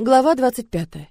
Глава 25.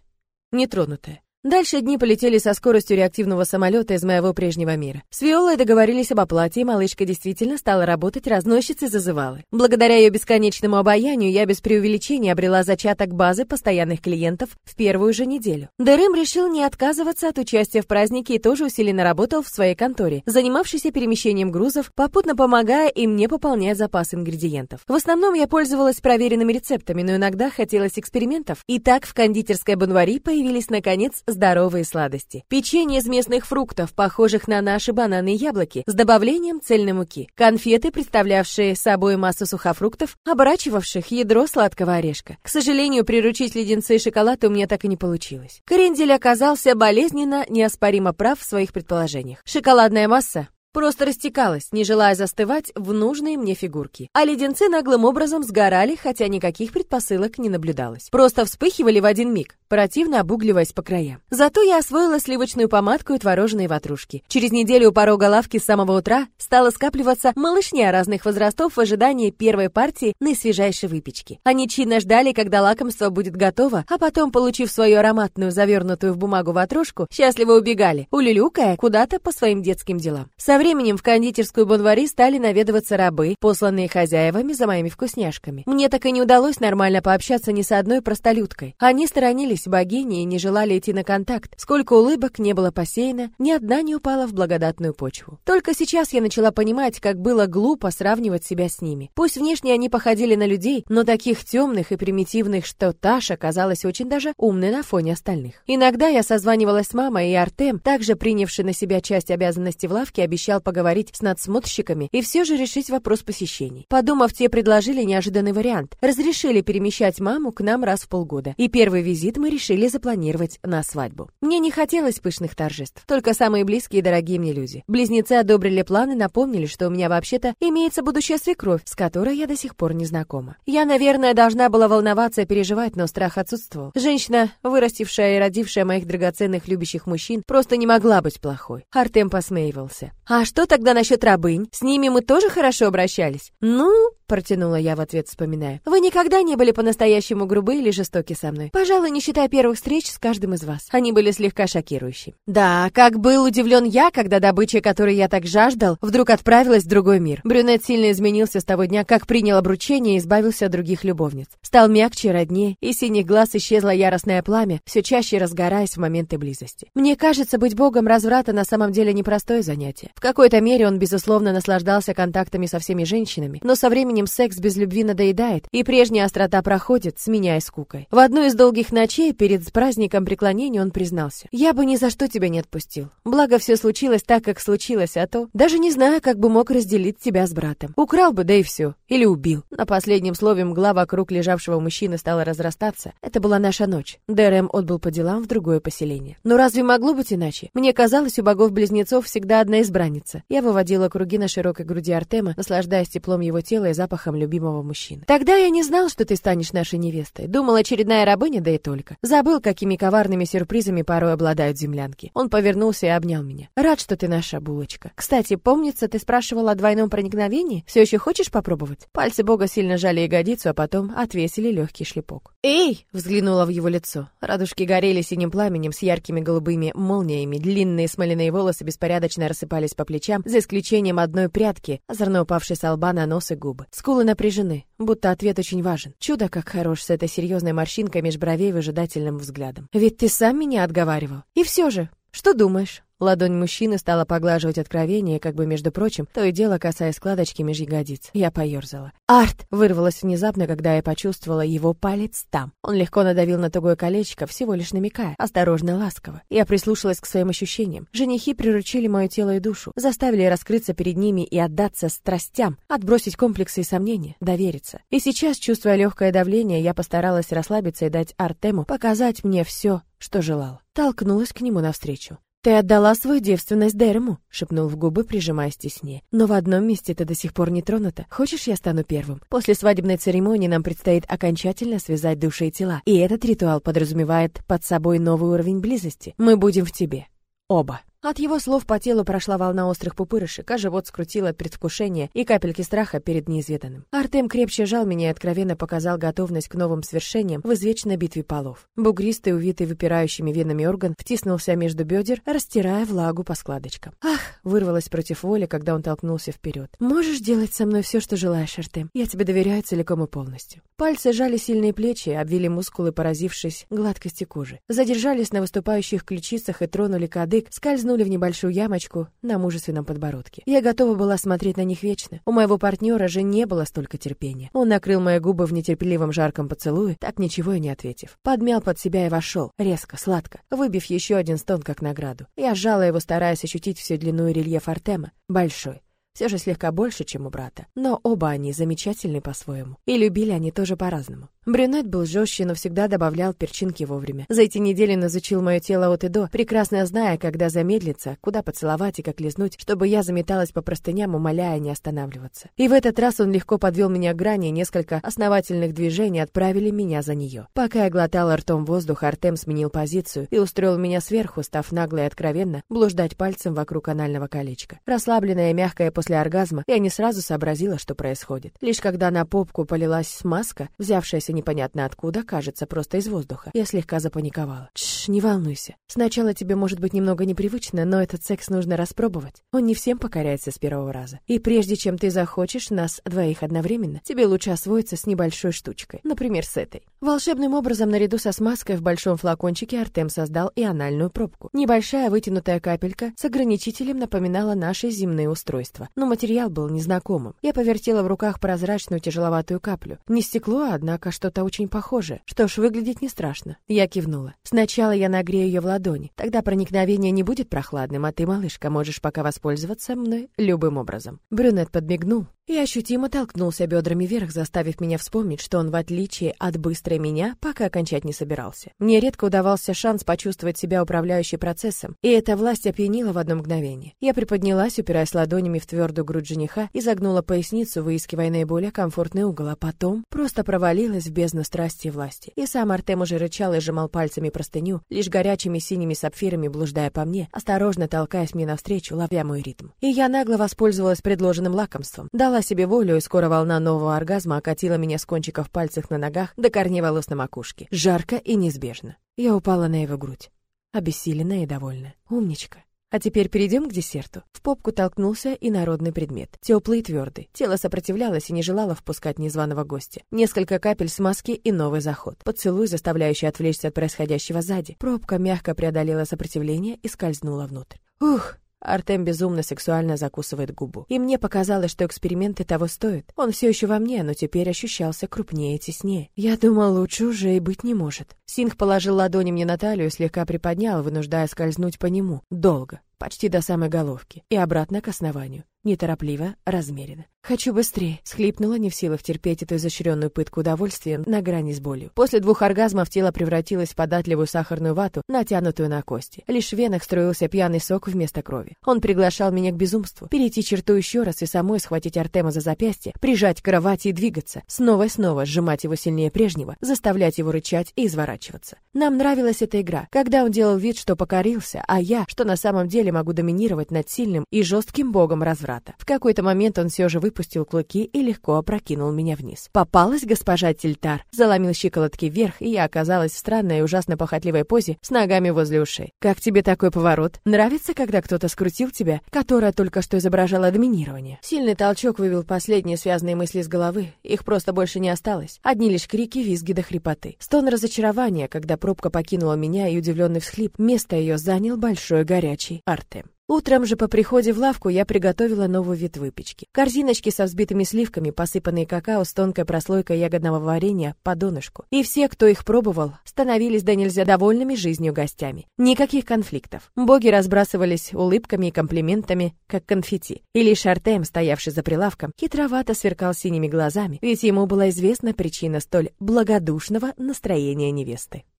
Нетронутая. Дальше дни полетели со скоростью реактивного самолета из моего прежнего мира. С Виолой договорились об оплате, и малышка действительно стала работать разносчицей зазывалы. Благодаря ее бесконечному обаянию я без преувеличения обрела зачаток базы постоянных клиентов в первую же неделю. Дэрэм решил не отказываться от участия в празднике и тоже усиленно работал в своей конторе, занимавшейся перемещением грузов, попутно помогая и мне пополнять запас ингредиентов. В основном я пользовалась проверенными рецептами, но иногда хотелось экспериментов. И так в кондитерской Бонвари появились, наконец, здоровые сладости. Печенье из местных фруктов, похожих на наши бананы и яблоки, с добавлением цельной муки. Конфеты, представлявшие собой массу сухофруктов, оборачивавших ядро сладкого орешка. К сожалению, приручить леденцы и шоколад у меня так и не получилось. Крендель оказался болезненно неоспоримо прав в своих предположениях. Шоколадная масса просто растекалась, не желая застывать в нужные мне фигурки. А леденцы наглым образом сгорали, хотя никаких предпосылок не наблюдалось. Просто вспыхивали в один миг, противно обугливаясь по краям. Зато я освоила сливочную помадку и творожные ватрушки. Через неделю у порога лавки с самого утра стала скапливаться малышня разных возрастов в ожидании первой партии наисвежайшей выпечки. Они чинно ждали, когда лакомство будет готово, а потом, получив свою ароматную, завернутую в бумагу ватрушку, счастливо убегали, улюлюкая куда-то по своим детским делам. Со временем в кондитерскую Бонвари стали наведываться рабы, посланные хозяевами за моими вкусняшками. Мне так и не удалось нормально пообщаться ни с одной простолюдкой. Они сторонились богини и не желали идти на контакт. Сколько улыбок не было посеяно, ни одна не упала в благодатную почву. Только сейчас я начала понимать, как было глупо сравнивать себя с ними. Пусть внешне они походили на людей, но таких темных и примитивных, что Таша казалась очень даже умной на фоне остальных. Иногда я созванивалась с мамой, и Артем, также принявший на себя часть обязанностей в лавке, обещал обещал поговорить с надсмотрщиками и все же решить вопрос посещений. Подумав, те предложили неожиданный вариант. Разрешили перемещать маму к нам раз в полгода. И первый визит мы решили запланировать на свадьбу. Мне не хотелось пышных торжеств, только самые близкие и дорогие мне люди. Близнецы одобрили планы, напомнили, что у меня вообще-то имеется будущая свекровь, с которой я до сих пор не знакома. Я, наверное, должна была волноваться и переживать, но страх отсутствовал. Женщина, вырастившая и родившая моих драгоценных любящих мужчин, просто не могла быть плохой. Артем посмеивался. А что тогда насчет рабынь? С ними мы тоже хорошо обращались? Ну, протянула я в ответ, вспоминая. Вы никогда не были по-настоящему грубы или жестоки со мной. Пожалуй, не считая первых встреч с каждым из вас. Они были слегка шокирующими. Да, как был удивлен я, когда добыча, которой я так жаждал, вдруг отправилась в другой мир. Брюнет сильно изменился с того дня, как принял обручение и избавился от других любовниц. Стал мягче, роднее, и синих глаз исчезло яростное пламя, все чаще разгораясь в моменты близости. Мне кажется, быть богом разврата на самом деле непростое занятие. В какой-то мере он, безусловно, наслаждался контактами со всеми женщинами, но со временем секс без любви надоедает, и прежняя острота проходит, сменяя скукой. В одну из долгих ночей перед праздником преклонения он признался. «Я бы ни за что тебя не отпустил. Благо, все случилось так, как случилось, а то даже не знаю, как бы мог разделить тебя с братом. Украл бы, да и все. Или убил». На последнем слове мгла вокруг лежавшего мужчины стала разрастаться. Это была наша ночь. ДРМ отбыл по делам в другое поселение. Но разве могло быть иначе? Мне казалось, у богов-близнецов всегда одна избранница. Я выводила круги на широкой груди Артема, наслаждаясь теплом его тела и запахом любимого мужчины. Тогда я не знал, что ты станешь нашей невестой. Думал, очередная рабыня, да и только. Забыл, какими коварными сюрпризами порой обладают землянки. Он повернулся и обнял меня. Рад, что ты наша булочка. Кстати, помнится, ты спрашивала о двойном проникновении? Все еще хочешь попробовать? Пальцы Бога сильно жали ягодицу, а потом отвесили легкий шлепок. «Эй!» — взглянула в его лицо. Радужки горели синим пламенем с яркими голубыми молниями, длинные смоляные волосы беспорядочно рассыпались по плечам, за исключением одной прядки, озорно упавшей с лба на нос и губы. Скулы напряжены, будто ответ очень важен. Чудо, как хорош с этой серьезной морщинкой меж бровей выжидательным взглядом. Ведь ты сам меня отговаривал. И все же, что думаешь? Ладонь мужчины стала поглаживать откровение, как бы, между прочим, то и дело касаясь складочки меж ягодиц. Я поерзала. «Арт!» — вырвалось внезапно, когда я почувствовала его палец там. Он легко надавил на тугое колечко, всего лишь намекая, осторожно, ласково. Я прислушалась к своим ощущениям. Женихи приручили мое тело и душу, заставили раскрыться перед ними и отдаться страстям, отбросить комплексы и сомнения, довериться. И сейчас, чувствуя легкое давление, я постаралась расслабиться и дать Артему показать мне все, что желал. Толкнулась к нему навстречу. «Ты отдала свою девственность Дерему», — шепнул в губы, прижимаясь теснее. «Но в одном месте ты до сих пор не тронута. Хочешь, я стану первым? После свадебной церемонии нам предстоит окончательно связать души и тела. И этот ритуал подразумевает под собой новый уровень близости. Мы будем в тебе. Оба». От его слов по телу прошла волна острых пупырышек, а живот скрутило от предвкушения и капельки страха перед неизведанным. Артем крепче жал меня и откровенно показал готовность к новым свершениям в извечной битве полов. Бугристый, увитый выпирающими венами орган, втиснулся между бедер, растирая влагу по складочкам. Ах, вырвалось против воли, когда он толкнулся вперед. Можешь делать со мной все, что желаешь, Артем. Я тебе доверяю целиком и полностью. Пальцы жали сильные плечи, обвили мускулы, поразившись гладкости кожи. Задержались на выступающих ключицах и тронули кадык, скользнули в небольшую ямочку на мужественном подбородке. Я готова была смотреть на них вечно. У моего партнера же не было столько терпения. Он накрыл мои губы в нетерпеливом жарком поцелуе, так ничего и не ответив. Подмял под себя и вошел, резко, сладко, выбив еще один стон как награду. Я сжала его, стараясь ощутить всю длину и рельеф Артема. Большой, все же слегка больше, чем у брата. Но оба они замечательны по-своему. И любили они тоже по-разному. Брюнет был жестче, но всегда добавлял перчинки вовремя. За эти недели он изучил мое тело от и до, прекрасно зная, когда замедлиться, куда поцеловать и как лизнуть, чтобы я заметалась по простыням, умоляя не останавливаться. И в этот раз он легко подвел меня к грани, несколько основательных движений отправили меня за нее. Пока я глотала ртом воздух, Артем сменил позицию и устроил меня сверху, став нагло и откровенно блуждать пальцем вокруг анального колечка. Расслабленная и мягкая после оргазма, я не сразу сообразила, что происходит. Лишь когда на попку полилась смазка, взявшаяся непонятно откуда, кажется, просто из воздуха. Я слегка запаниковала. Тш, не волнуйся. Сначала тебе может быть немного непривычно, но этот секс нужно распробовать. Он не всем покоряется с первого раза. И прежде чем ты захочешь нас двоих одновременно, тебе лучше освоиться с небольшой штучкой. Например, с этой. Волшебным образом, наряду со смазкой в большом флакончике Артем создал и анальную пробку. Небольшая вытянутая капелька с ограничителем напоминала наши земные устройства, но материал был незнакомым. Я повертела в руках прозрачную тяжеловатую каплю. Не стекло, однако что-то очень похожее. Что ж, выглядит не страшно. Я кивнула. Сначала я нагрею ее в ладони. Тогда проникновение не будет прохладным, а ты, малышка, можешь пока воспользоваться мной любым образом. Брюнет подмигнул, и ощутимо толкнулся бедрами вверх, заставив меня вспомнить, что он, в отличие от быстрой меня, пока окончать не собирался. Мне редко удавался шанс почувствовать себя управляющей процессом, и эта власть опьянила в одно мгновение. Я приподнялась, упираясь ладонями в твердую грудь жениха и загнула поясницу, выискивая наиболее комфортный угол, а потом просто провалилась в бездну страсти и власти. И сам Артем уже рычал и сжимал пальцами простыню, лишь горячими синими сапфирами блуждая по мне, осторожно толкаясь мне навстречу, ловя мой ритм. И я нагло воспользовалась предложенным лакомством. Дала дала себе волю, и скоро волна нового оргазма окатила меня с кончиков пальцев на ногах до корней волос на макушке. Жарко и неизбежно. Я упала на его грудь. Обессиленная и довольная. Умничка. А теперь перейдем к десерту. В попку толкнулся и народный предмет. Теплый и твердый. Тело сопротивлялось и не желало впускать незваного гостя. Несколько капель смазки и новый заход. Поцелуй, заставляющий отвлечься от происходящего сзади. Пробка мягко преодолела сопротивление и скользнула внутрь. Ух! Артем безумно сексуально закусывает губу. И мне показалось, что эксперименты того стоят. Он все еще во мне, но теперь ощущался крупнее и теснее. Я думал, лучше уже и быть не может. Синг положил ладони мне на талию и слегка приподнял, вынуждая скользнуть по нему. Долго, почти до самой головки. И обратно к основанию. Неторопливо, размеренно. «Хочу быстрее», — схлипнула, не в силах терпеть эту изощренную пытку удовольствием на грани с болью. После двух оргазмов тело превратилось в податливую сахарную вату, натянутую на кости. Лишь в венах строился пьяный сок вместо крови. Он приглашал меня к безумству, перейти черту еще раз и самой схватить Артема за запястье, прижать к кровати и двигаться, снова и снова сжимать его сильнее прежнего, заставлять его рычать и изворачиваться. Нам нравилась эта игра, когда он делал вид, что покорился, а я, что на самом деле могу доминировать над сильным и жестким богом разврата. В какой-то момент он все же выпустил клыки и легко опрокинул меня вниз. Попалась госпожа Тильтар, заломил щиколотки вверх, и я оказалась в странной и ужасно похотливой позе с ногами возле ушей. Как тебе такой поворот? Нравится, когда кто-то скрутил тебя, которая только что изображала доминирование? Сильный толчок вывел последние связанные мысли с головы, их просто больше не осталось. Одни лишь крики, визги до хрипоты. Стон разочарования, когда пробка покинула меня и удивленный всхлип, место ее занял большой горячий Артем. Утром же по приходе в лавку я приготовила новый вид выпечки. Корзиночки со взбитыми сливками, посыпанные какао с тонкой прослойкой ягодного варенья по донышку. И все, кто их пробовал, становились до нельзя довольными жизнью гостями. Никаких конфликтов. Боги разбрасывались улыбками и комплиментами, как конфетти. И лишь Артем, стоявший за прилавком, хитровато сверкал синими глазами, ведь ему была известна причина столь благодушного настроения невесты.